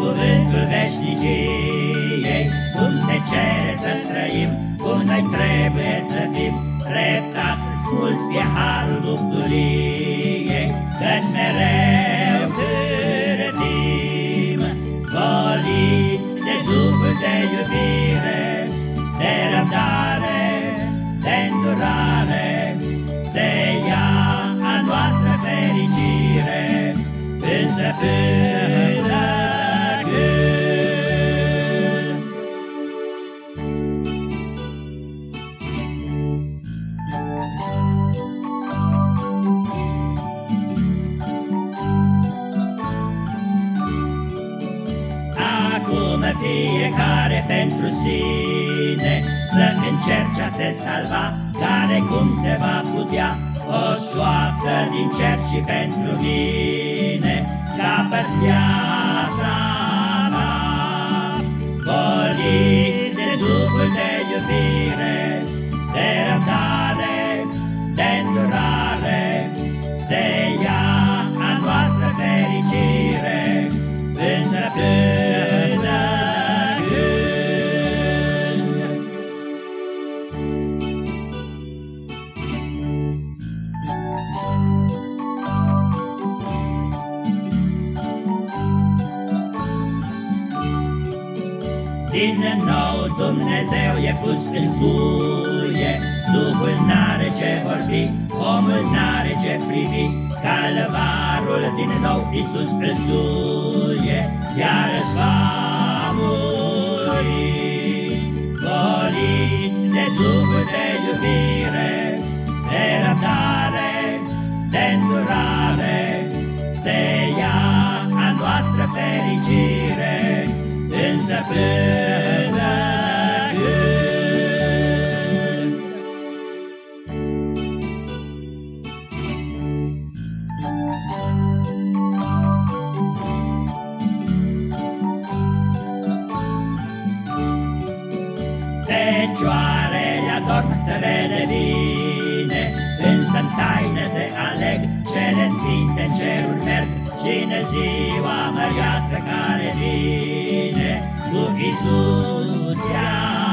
cuvântul veșniciei, cum se cere să trăim, cum noi trebuie să fim, treptat smulți fie harul bucuriei, căci mereu cârătim, goliți de Duhul de iubire, de răbdare, de îndurare, se ia a noastră fericire, însă până Acum fiecare pentru sine. Să încerce a se salva Care cum se va putea. O șoaptă din cer și pentru mine Scapă viața mea. Goliți de Duhul de iubire De răbdare, de îndurare Din nou Dumnezeu e pus în cuie, Duhul n-are ce vorbi, omul n-are ce privi, Calvarul din nou Iisus îl suie, iar își va Fecioarele adorm să vede bine, Însă în taină se aleg cele sfinte în ceruri merg. Și în ziua măreață care vine, Cu Iisus ea